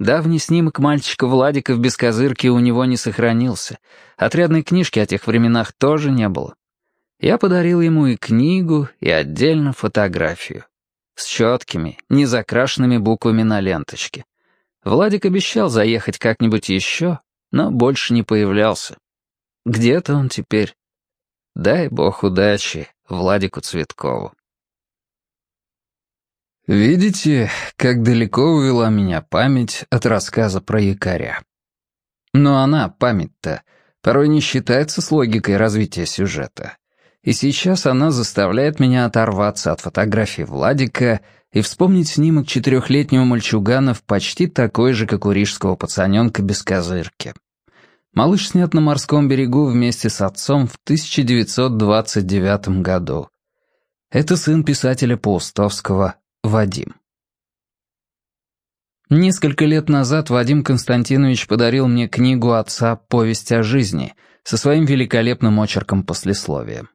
Давний снимок мальчика Владика в бескозырке у него не сохранился. Отрядной книжки о тех временах тоже не было. Я подарил ему и книгу, и отдельно фотографию. С четкими, незакрашенными буквами на ленточке. Владик обещал заехать как-нибудь еще, но больше не появлялся. Где-то он теперь. Дай бог удачи Владику Цветкову. Видите, как далеко увела меня память от рассказа про якоря. Но она, память-то, порой не считается с логикой развития сюжета. И сейчас она заставляет меня оторваться от фотографии Владика и вспомнить снимок четырехлетнего мальчугана в почти такой же, как у рижского пацаненка без козырки. Малыш снят на морском берегу вместе с отцом в 1929 году. Это сын писателя Паустовского Вадим. Несколько лет назад Вадим Константинович подарил мне книгу отца «Повесть о жизни» со своим великолепным очерком послесловия.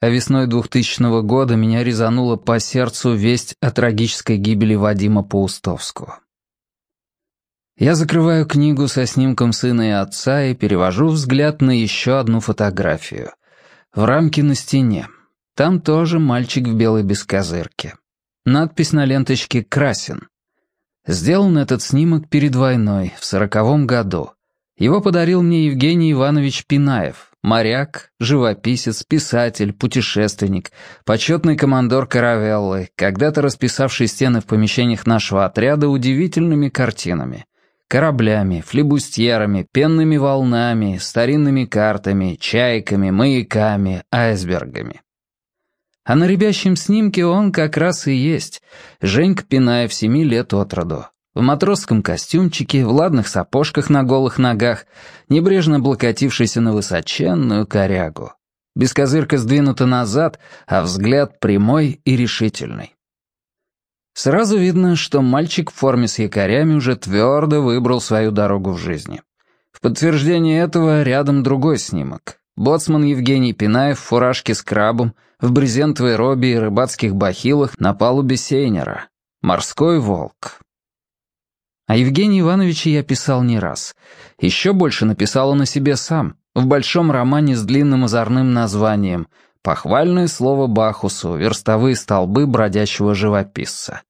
А весной 2000 года меня резанула по сердцу весть о трагической гибели Вадима Паустовского. Я закрываю книгу со снимком сына и отца и перевожу взгляд на еще одну фотографию. В рамке на стене. Там тоже мальчик в белой бескозырке. Надпись на ленточке «Красин». Сделан этот снимок перед войной, в сороковом году. Его подарил мне Евгений Иванович Пинаев, моряк, живописец, писатель, путешественник, почетный командор каравеллы, когда-то расписавший стены в помещениях нашего отряда удивительными картинами. Кораблями, флебустьерами, пенными волнами, старинными картами, чайками, маяками, айсбергами. А на ребящем снимке он как раз и есть. Женька Пинаев, семи лет от роду. В матросском костюмчике, в ладных сапожках на голых ногах, небрежно облокотившийся на высоченную корягу. Бескозырка сдвинута назад, а взгляд прямой и решительный. Сразу видно, что мальчик в форме с якорями уже твердо выбрал свою дорогу в жизни. В подтверждение этого рядом другой снимок. Боцман Евгений Пинаев в фуражке с крабом, в брезентовой робе и рыбацких бахилах на палубе сейнера. Морской волк. А Евгения Ивановича я писал не раз. Еще больше написал он о себе сам, в большом романе с длинным озорным названием «Похвальное слово Бахусу. Верстовые столбы бродячего живописца».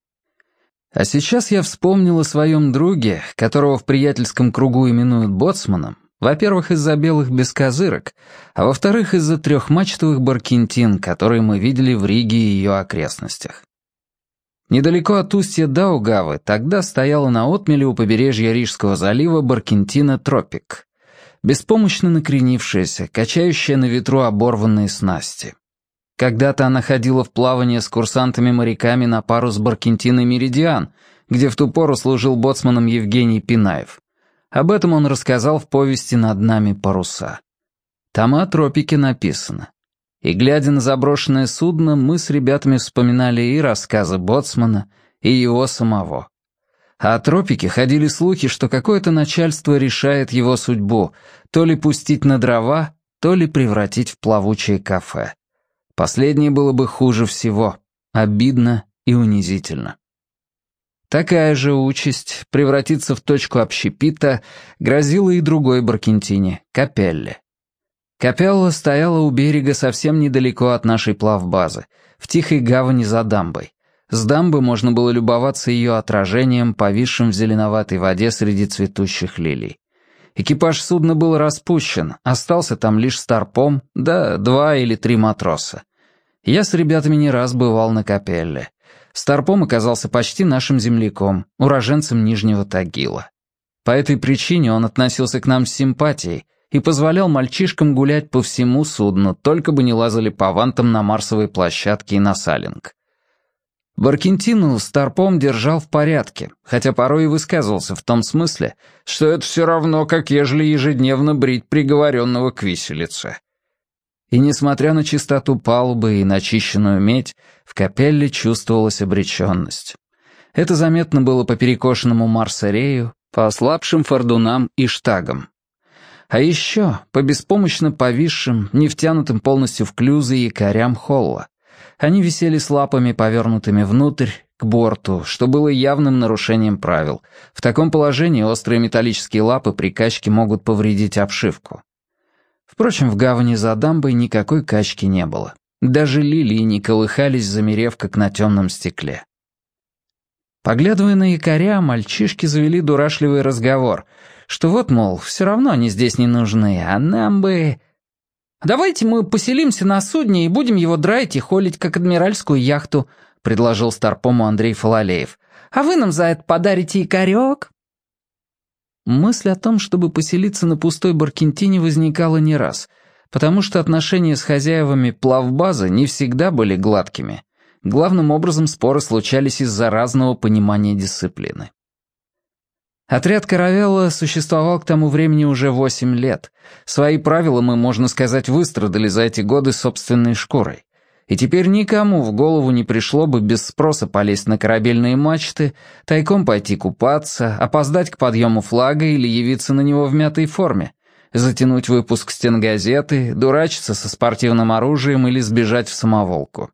А сейчас я вспомнил о своем друге, которого в приятельском кругу именуют боцманом, во-первых, из-за белых бескозырок, а во-вторых, из-за трехмачтовых баркентин, которые мы видели в Риге и ее окрестностях. Недалеко от устья Даугавы тогда стояла на отмеле у побережья Рижского залива баркентина «Тропик», беспомощно накренившаяся, качающая на ветру оборванные снасти. Когда-то она ходила в плавание с курсантами-моряками на пару с баркентиной «Меридиан», где в ту пору служил боцманом Евгений Пинаев. Об этом он рассказал в повести «Над нами паруса». Там о тропике написано. И, глядя на заброшенное судно, мы с ребятами вспоминали и рассказы Боцмана, и его самого. А о тропике ходили слухи, что какое-то начальство решает его судьбу, то ли пустить на дрова, то ли превратить в плавучее кафе. Последнее было бы хуже всего, обидно и унизительно. Такая же участь, превратиться в точку общепита, грозила и другой Баркентине, Капелле. Капелла стояла у берега совсем недалеко от нашей плавбазы, в тихой гавани за дамбой. С дамбы можно было любоваться ее отражением, повисшим в зеленоватой воде среди цветущих лилий. Экипаж судна был распущен, остался там лишь старпом, да два или три матроса. Я с ребятами не раз бывал на Капелле. Старпом оказался почти нашим земляком, уроженцем Нижнего Тагила. По этой причине он относился к нам с симпатией и позволял мальчишкам гулять по всему судну, только бы не лазали по вантам на марсовой площадке и на салинг. Баркентину Старпом держал в порядке, хотя порой и высказывался в том смысле, что это все равно, как ежели ежедневно брить приговоренного к виселице. И несмотря на чистоту палубы и начищенную медь, в капелле чувствовалась обреченность. Это заметно было по перекошенному марсарею, по ослабшим фордунам и штагам. А еще по беспомощно повисшим, не втянутым полностью в клюзы якорям холла. Они висели с лапами, повернутыми внутрь, к борту, что было явным нарушением правил. В таком положении острые металлические лапы при качке могут повредить обшивку. Впрочем, в гавани за дамбой никакой качки не было. Даже лилии не колыхались, замерев, как на темном стекле. Поглядывая на якоря, мальчишки завели дурашливый разговор, что вот, мол, все равно они здесь не нужны, а нам бы... «Давайте мы поселимся на судне и будем его драить и холить, как адмиральскую яхту», — предложил старпому Андрей Фалалеев. «А вы нам за это подарите якорек?» Мысль о том, чтобы поселиться на пустой Баркентине, возникала не раз, потому что отношения с хозяевами плавбазы не всегда были гладкими. Главным образом споры случались из-за разного понимания дисциплины. Отряд «Каравелла» существовал к тому времени уже восемь лет. Свои правила мы, можно сказать, выстрадали за эти годы собственной шкурой. И теперь никому в голову не пришло бы без спроса полезть на корабельные мачты, тайком пойти купаться, опоздать к подъему флага или явиться на него в мятой форме, затянуть выпуск стенгазеты, дурачиться со спортивным оружием или сбежать в самоволку.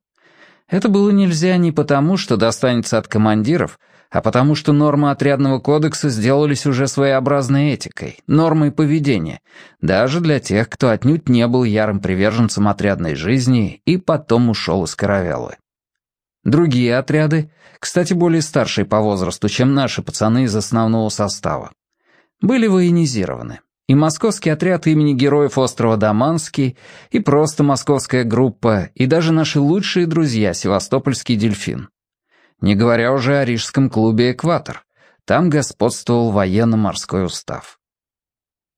Это было нельзя не потому, что достанется от командиров, а потому что нормы отрядного кодекса сделались уже своеобразной этикой, нормой поведения, даже для тех, кто отнюдь не был ярым приверженцем отрядной жизни и потом ушел из каравеллы. Другие отряды, кстати, более старшие по возрасту, чем наши пацаны из основного состава, были военизированы. И московский отряд имени героев острова Даманский, и просто московская группа, и даже наши лучшие друзья, севастопольский дельфин. Не говоря уже о рижском клубе «Экватор». Там господствовал военно-морской устав.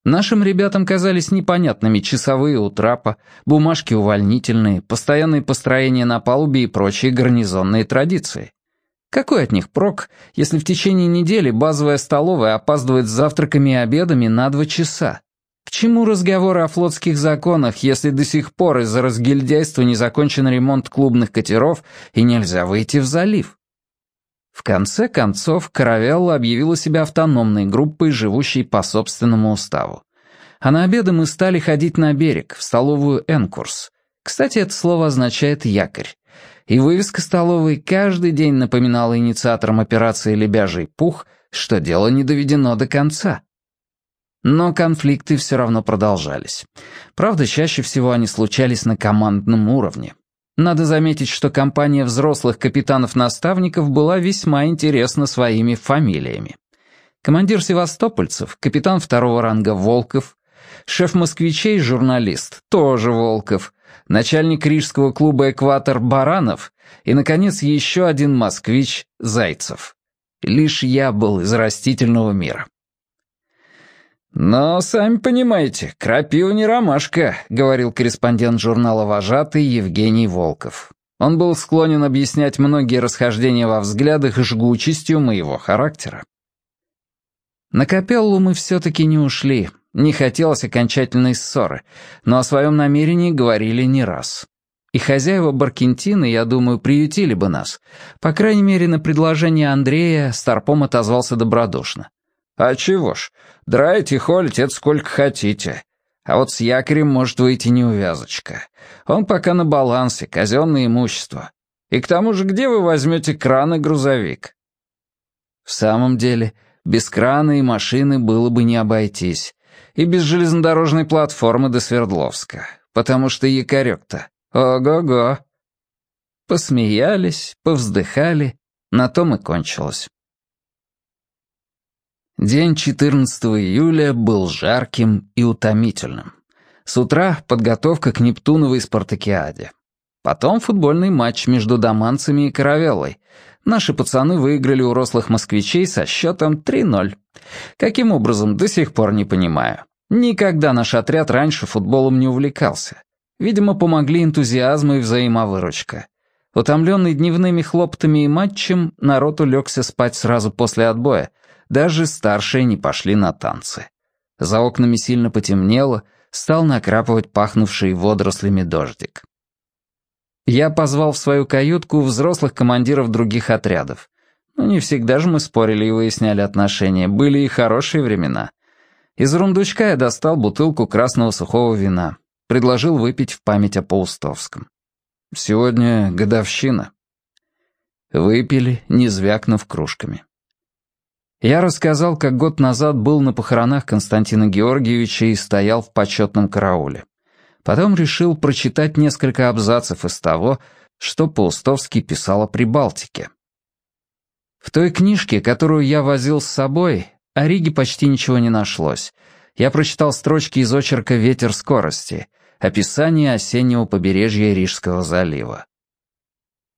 Нашим ребятам казались непонятными часовые у бумажки увольнительные, постоянные построения на палубе и прочие гарнизонные традиции. Какой от них прок, если в течение недели базовая столовая опаздывает с завтраками и обедами на два часа? К чему разговоры о флотских законах, если до сих пор из-за разгильдяйства не закончен ремонт клубных катеров и нельзя выйти в залив? В конце концов, Каравелла объявила себя автономной группой, живущей по собственному уставу. А на обеды мы стали ходить на берег, в столовую «Энкурс». Кстати, это слово означает «якорь». И вывеска столовой каждый день напоминала инициаторам операции «Лебяжий пух», что дело не доведено до конца. Но конфликты все равно продолжались. Правда, чаще всего они случались на командном уровне. Надо заметить, что компания взрослых капитанов-наставников была весьма интересна своими фамилиями. Командир севастопольцев, капитан второго ранга Волков, шеф москвичей, журналист, тоже Волков, начальник рижского клуба «Экватор» Баранов и, наконец, еще один москвич Зайцев. Лишь я был из растительного мира. «Но, сами понимаете, крапива не ромашка», — говорил корреспондент журнала «Вожатый» Евгений Волков. Он был склонен объяснять многие расхождения во взглядах жгучестью моего характера. На капеллу мы все-таки не ушли, не хотелось окончательной ссоры, но о своем намерении говорили не раз. И хозяева Баркентины, я думаю, приютили бы нас. По крайней мере, на предложение Андрея Старпом отозвался добродушно. «А чего ж, драить и холить — это сколько хотите. А вот с якорем может выйти неувязочка. Он пока на балансе, казенное имущество. И к тому же где вы возьмете кран и грузовик?» В самом деле, без крана и машины было бы не обойтись. И без железнодорожной платформы до Свердловска. Потому что якорек-то ого-го. Посмеялись, повздыхали, на том и кончилось. День 14 июля был жарким и утомительным. С утра подготовка к Нептуновой спартакиаде. Потом футбольный матч между Даманцами и Каравеллой. Наши пацаны выиграли у рослых москвичей со счетом 3-0. Каким образом, до сих пор не понимаю. Никогда наш отряд раньше футболом не увлекался. Видимо, помогли энтузиазм и взаимовыручка. Утомленный дневными хлоптами и матчем, народ улегся спать сразу после отбоя, даже старшие не пошли на танцы. За окнами сильно потемнело, стал накрапывать пахнувший водорослями дождик. Я позвал в свою каютку взрослых командиров других отрядов. Ну, не всегда же мы спорили и выясняли отношения, были и хорошие времена. Из рундучка я достал бутылку красного сухого вина, предложил выпить в память о Паустовском. Сегодня годовщина. Выпили, не звякнув кружками. Я рассказал, как год назад был на похоронах Константина Георгиевича и стоял в почетном карауле. Потом решил прочитать несколько абзацев из того, что Паустовский писал о Прибалтике. В той книжке, которую я возил с собой, о Риге почти ничего не нашлось. Я прочитал строчки из очерка «Ветер скорости», описание осеннего побережья Рижского залива.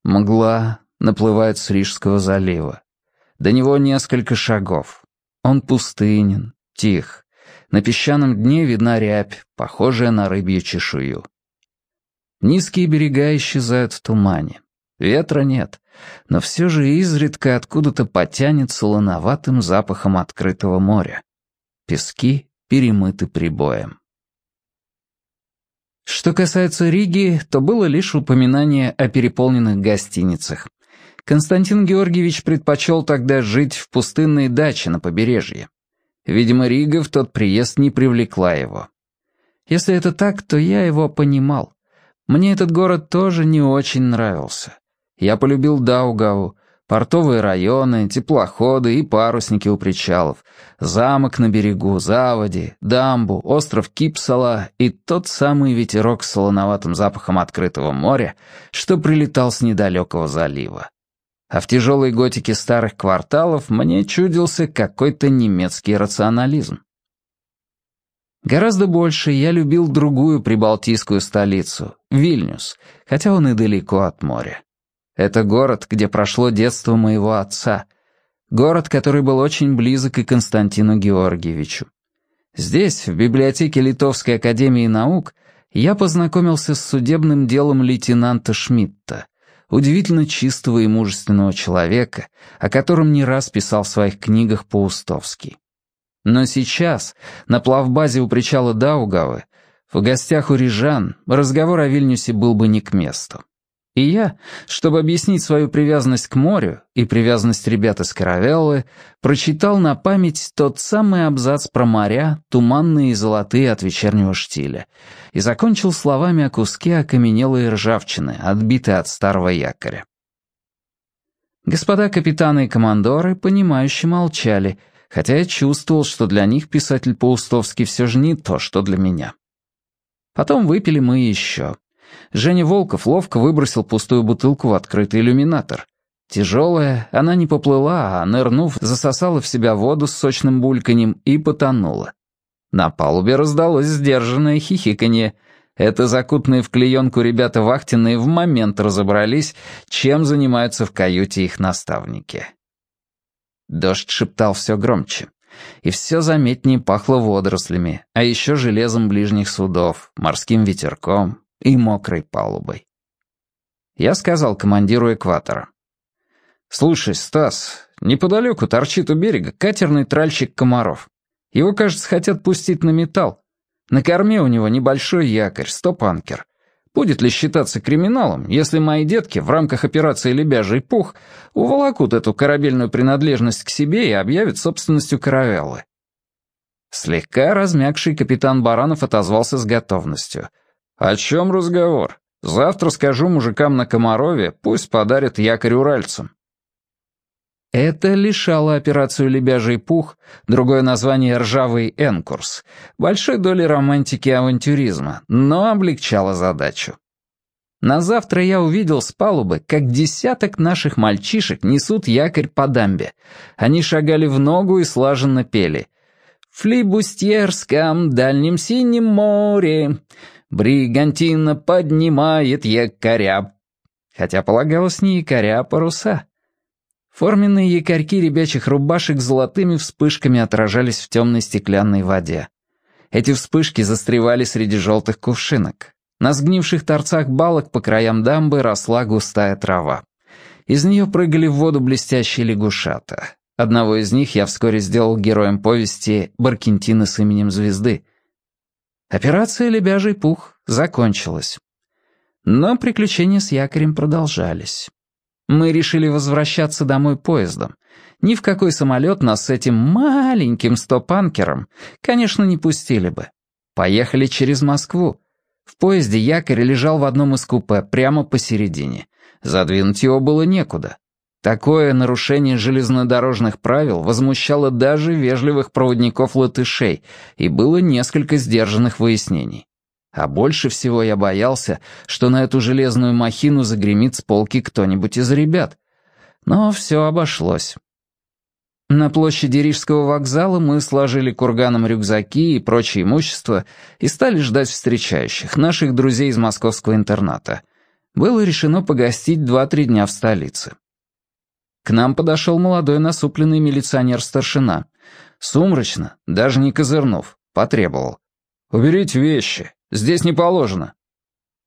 Мгла наплывает с Рижского залива. До него несколько шагов. Он пустынен, тих. На песчаном дне видна рябь, похожая на рыбью чешую. Низкие берега исчезают в тумане. Ветра нет, но все же изредка откуда-то потянет солоноватым запахом открытого моря. Пески перемыты прибоем. Что касается Риги, то было лишь упоминание о переполненных гостиницах. Константин Георгиевич предпочел тогда жить в пустынной даче на побережье. Видимо, Рига в тот приезд не привлекла его. Если это так, то я его понимал. Мне этот город тоже не очень нравился. Я полюбил Даугаву, Портовые районы, теплоходы и парусники у причалов, замок на берегу, заводи, дамбу, остров Кипсала и тот самый ветерок с солоноватым запахом открытого моря, что прилетал с недалекого залива. А в тяжелой готике старых кварталов мне чудился какой-то немецкий рационализм. Гораздо больше я любил другую прибалтийскую столицу, Вильнюс, хотя он и далеко от моря. Это город, где прошло детство моего отца. Город, который был очень близок и Константину Георгиевичу. Здесь, в библиотеке Литовской академии наук, я познакомился с судебным делом лейтенанта Шмидта, удивительно чистого и мужественного человека, о котором не раз писал в своих книгах Паустовский. Но сейчас, на плавбазе у причала Даугавы, в гостях у рижан, разговор о Вильнюсе был бы не к месту. И я, чтобы объяснить свою привязанность к морю и привязанность ребят из Каравеллы, прочитал на память тот самый абзац про моря, туманные и золотые от вечернего штиля, и закончил словами о куске окаменелой ржавчины, отбитой от старого якоря. Господа капитаны и командоры, понимающе молчали, хотя я чувствовал, что для них писатель Паустовский все же не то, что для меня. Потом выпили мы еще. Женя Волков ловко выбросил пустую бутылку в открытый иллюминатор. Тяжелая, она не поплыла, а, нырнув, засосала в себя воду с сочным бульканьем и потонула. На палубе раздалось сдержанное хихиканье. Это закутанные в клеенку ребята вахтенные в момент разобрались, чем занимаются в каюте их наставники. Дождь шептал все громче. И все заметнее пахло водорослями, а еще железом ближних судов, морским ветерком, и мокрой палубой. Я сказал командиру экватора. «Слушай, Стас, неподалеку торчит у берега катерный тральщик комаров. Его, кажется, хотят пустить на металл. На корме у него небольшой якорь, стопанкер. Будет ли считаться криминалом, если мои детки в рамках операции «Лебяжий пух» уволокут эту корабельную принадлежность к себе и объявят собственностью каравеллы?» Слегка размягший капитан Баранов отозвался с готовностью — «О чем разговор? Завтра скажу мужикам на Комарове, пусть подарят якорь уральцам». Это лишало операцию «Лебяжий пух», другое название «Ржавый энкурс», большой доли романтики и авантюризма, но облегчало задачу. На завтра я увидел с палубы, как десяток наших мальчишек несут якорь по дамбе. Они шагали в ногу и слаженно пели. «В флибустьерском дальнем синем море Бригантина поднимает якоря. Хотя полагалось не якоря, а паруса. Форменные якорьки ребячих рубашек золотыми вспышками отражались в темной стеклянной воде. Эти вспышки застревали среди желтых кувшинок. На сгнивших торцах балок по краям дамбы росла густая трава. Из нее прыгали в воду блестящие лягушата. Одного из них я вскоре сделал героем повести «Баркентина с именем звезды», Операция «Лебяжий пух» закончилась. Но приключения с якорем продолжались. Мы решили возвращаться домой поездом. Ни в какой самолет нас с этим маленьким стопанкером, конечно, не пустили бы. Поехали через Москву. В поезде якорь лежал в одном из купе, прямо посередине. Задвинуть его было некуда. Такое нарушение железнодорожных правил возмущало даже вежливых проводников-латышей, и было несколько сдержанных выяснений. А больше всего я боялся, что на эту железную махину загремит с полки кто-нибудь из ребят. Но все обошлось. На площади Рижского вокзала мы сложили курганом рюкзаки и прочее имущество и стали ждать встречающих, наших друзей из московского интерната. Было решено погостить два-три дня в столице. К нам подошел молодой насупленный милиционер-старшина. Сумрачно, даже не козырнув, потребовал. «Уберите вещи, здесь не положено».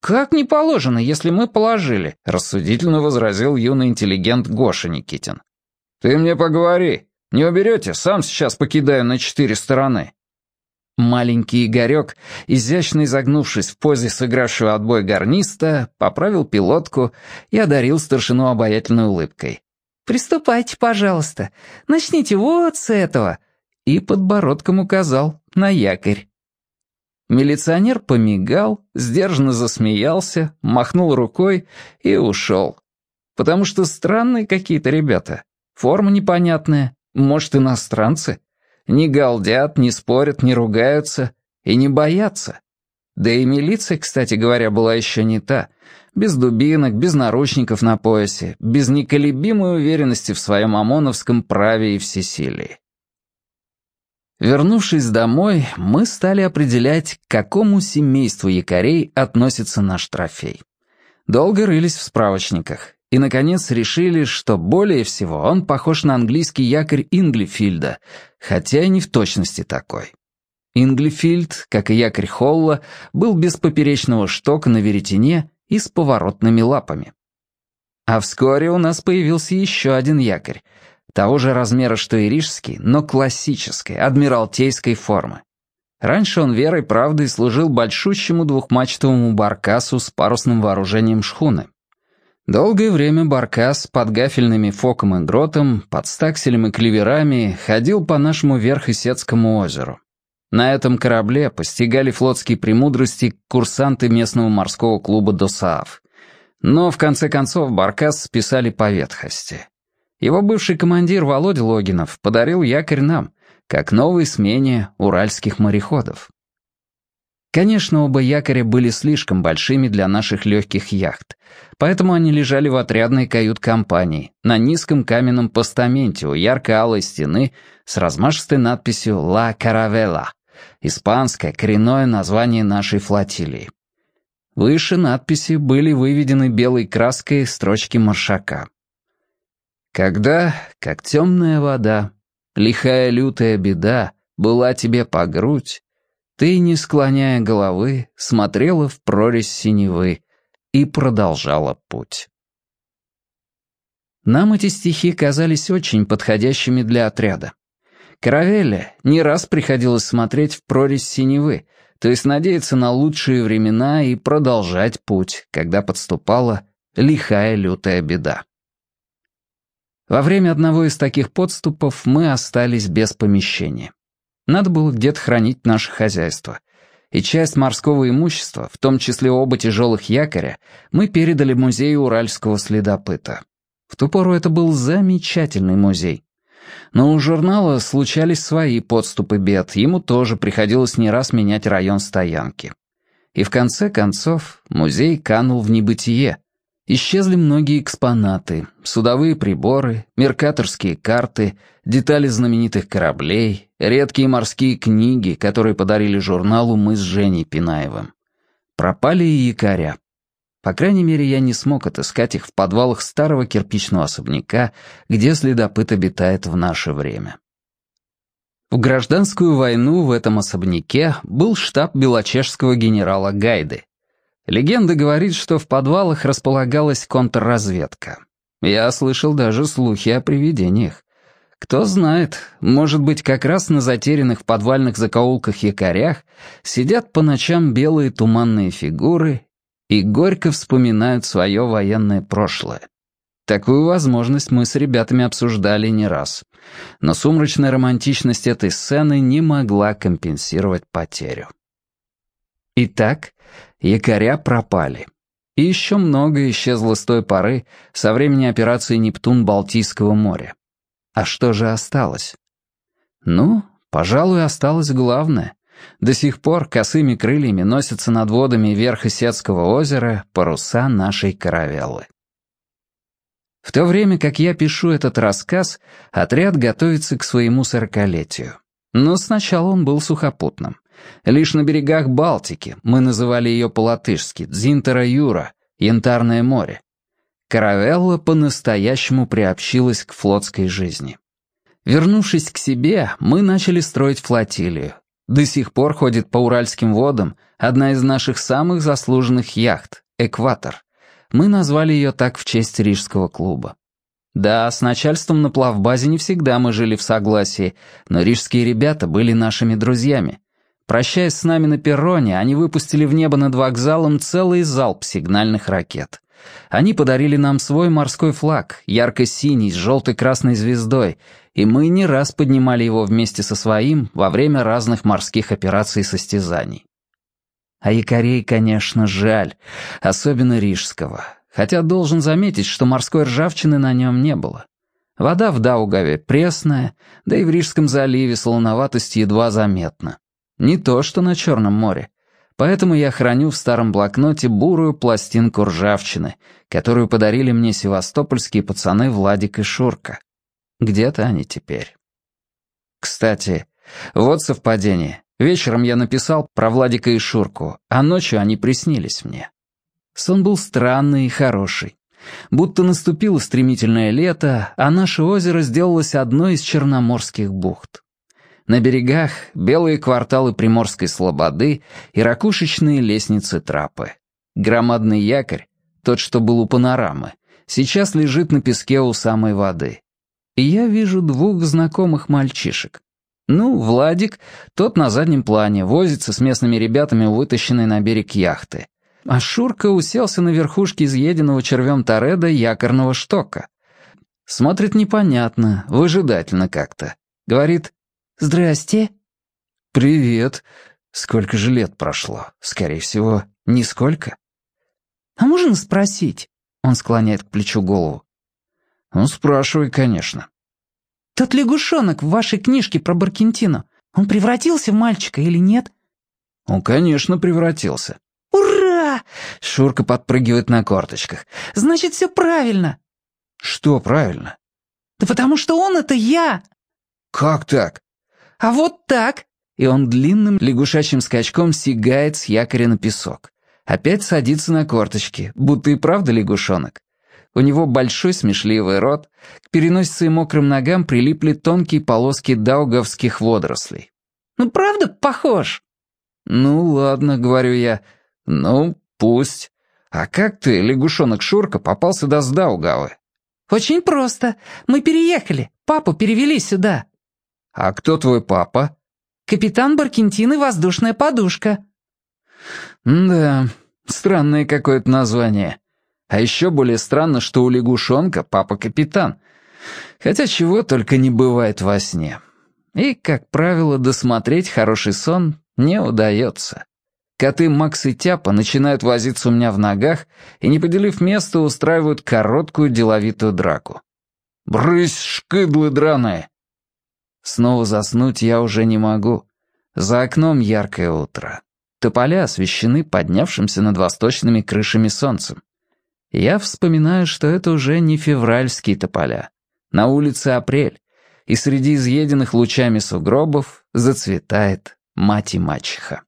«Как не положено, если мы положили?» рассудительно возразил юный интеллигент Гоша Никитин. «Ты мне поговори. Не уберете, сам сейчас покидаю на четыре стороны». Маленький Игорек, изящно изогнувшись в позе сыгравшего отбой гарниста, поправил пилотку и одарил старшину обаятельной улыбкой. «Приступайте, пожалуйста. Начните вот с этого». И подбородком указал на якорь. Милиционер помигал, сдержанно засмеялся, махнул рукой и ушел. Потому что странные какие-то ребята. Форма непонятная, может, иностранцы. Не галдят, не спорят, не ругаются и не боятся. Да и милиция, кстати говоря, была еще не та. Без дубинок, без наручников на поясе, без неколебимой уверенности в своем ОМОНовском праве и всесилии. Вернувшись домой, мы стали определять, к какому семейству якорей относится наш трофей. Долго рылись в справочниках и, наконец, решили, что более всего он похож на английский якорь Инглифильда, хотя и не в точности такой. Инглифильд, как и якорь Холла, был без поперечного штока на веретене и с поворотными лапами. А вскоре у нас появился еще один якорь, того же размера, что и рижский, но классической, адмиралтейской формы. Раньше он верой правдой служил большущему двухмачтовому баркасу с парусным вооружением шхуны. Долгое время баркас под гафельными фоком и гротом, под стакселем и клеверами ходил по нашему Верхесецкому озеру. На этом корабле постигали флотские премудрости курсанты местного морского клуба «Досааф». Но, в конце концов, Баркас списали по ветхости. Его бывший командир Володя Логинов подарил якорь нам, как новой смене уральских мореходов. Конечно, оба якоря были слишком большими для наших легких яхт, поэтому они лежали в отрядной кают-компании, на низком каменном постаменте у ярко-алой стены с размашистой надписью «Ла Каравелла», испанское коренное название нашей флотилии. Выше надписи были выведены белой краской строчки маршака. Когда, как темная вода, лихая лютая беда была тебе по грудь, ты, не склоняя головы, смотрела в прорезь синевы и продолжала путь. Нам эти стихи казались очень подходящими для отряда. Каравелле не раз приходилось смотреть в прорезь синевы, то есть надеяться на лучшие времена и продолжать путь, когда подступала лихая лютая беда. Во время одного из таких подступов мы остались без помещения. Надо было где-то хранить наше хозяйство. И часть морского имущества, в том числе оба тяжелых якоря, мы передали музею уральского следопыта. В ту пору это был замечательный музей. Но у журнала случались свои подступы бед, ему тоже приходилось не раз менять район стоянки. И в конце концов музей канул в небытие. Исчезли многие экспонаты, судовые приборы, меркаторские карты, детали знаменитых кораблей, редкие морские книги, которые подарили журналу мы с Женей Пинаевым. Пропали и якоря. По крайней мере, я не смог отыскать их в подвалах старого кирпичного особняка, где следопыт обитает в наше время. В гражданскую войну в этом особняке был штаб белочешского генерала Гайды. Легенда говорит, что в подвалах располагалась контрразведка. Я слышал даже слухи о привидениях. Кто знает, может быть, как раз на затерянных в подвальных закоулках якорях сидят по ночам белые туманные фигуры и горько вспоминают свое военное прошлое. Такую возможность мы с ребятами обсуждали не раз, но сумрачная романтичность этой сцены не могла компенсировать потерю. Итак, якоря пропали. И еще многое исчезло с той поры, со времени операции «Нептун» Балтийского моря. А что же осталось? Ну, пожалуй, осталось главное. До сих пор косыми крыльями носятся над водами Верхосетского озера паруса нашей каравеллы. В то время, как я пишу этот рассказ, отряд готовится к своему сорокалетию. Но сначала он был сухопутным. Лишь на берегах Балтики, мы называли ее по-латышски Дзинтера-Юра, Янтарное море, Каравелла по-настоящему приобщилась к флотской жизни. Вернувшись к себе, мы начали строить флотилию. До сих пор ходит по Уральским водам одна из наших самых заслуженных яхт — «Экватор». Мы назвали ее так в честь Рижского клуба. Да, с начальством на плавбазе не всегда мы жили в согласии, но рижские ребята были нашими друзьями. Прощаясь с нами на перроне, они выпустили в небо над вокзалом целый залп сигнальных ракет. Они подарили нам свой морской флаг, ярко-синий, с желтой-красной звездой, и мы не раз поднимали его вместе со своим во время разных морских операций и состязаний. А якорей, конечно, жаль, особенно рижского, хотя должен заметить, что морской ржавчины на нем не было. Вода в Даугаве пресная, да и в Рижском заливе солоноватость едва заметна. Не то, что на Черном море. Поэтому я храню в старом блокноте бурую пластинку ржавчины, которую подарили мне севастопольские пацаны Владик и Шурка. Где-то они теперь. Кстати, вот совпадение. Вечером я написал про Владика и Шурку, а ночью они приснились мне. Сон был странный и хороший. Будто наступило стремительное лето, а наше озеро сделалось одной из черноморских бухт. На берегах белые кварталы Приморской Слободы и ракушечные лестницы-трапы. Громадный якорь, тот, что был у панорамы, сейчас лежит на песке у самой воды. И я вижу двух знакомых мальчишек. Ну, Владик, тот на заднем плане, возится с местными ребятами у вытащенной на берег яхты. А Шурка уселся на верхушке изъеденного червем Тореда якорного штока. Смотрит непонятно, выжидательно как-то. Говорит, «Здрасте». «Привет. Сколько же лет прошло? Скорее всего, нисколько». «А можно спросить?» Он склоняет к плечу голову. «Ну, спрашивай, конечно». «Тот лягушонок в вашей книжке про Баркентину, он превратился в мальчика или нет?» «Он, конечно, превратился». «Ура!» — Шурка подпрыгивает на корточках. «Значит, все правильно». «Что правильно?» «Да потому что он — это я». «Как так?» А вот так!» И он длинным лягушачьим скачком сигает с якоря на песок. Опять садится на корточки, будто и правда лягушонок. У него большой смешливый рот, к переносице и мокрым ногам прилипли тонкие полоски даугавских водорослей. «Ну правда похож?» «Ну ладно», — говорю я. «Ну, пусть. А как ты, лягушонок Шурка, попал сюда с Даугавы?» «Очень просто. Мы переехали. Папу перевели сюда». «А кто твой папа?» «Капитан Баркентин воздушная подушка». «Да, странное какое-то название. А еще более странно, что у лягушонка папа капитан. Хотя чего только не бывает во сне. И, как правило, досмотреть хороший сон не удается. Коты Макс и Тяпа начинают возиться у меня в ногах и, не поделив место, устраивают короткую деловитую драку. «Брысь, шкыдлы драные! Снова заснуть я уже не могу. За окном яркое утро. Тополя освещены поднявшимся над восточными крышами солнцем. Я вспоминаю, что это уже не февральские тополя. На улице апрель, и среди изъеденных лучами сугробов зацветает мать и мачеха.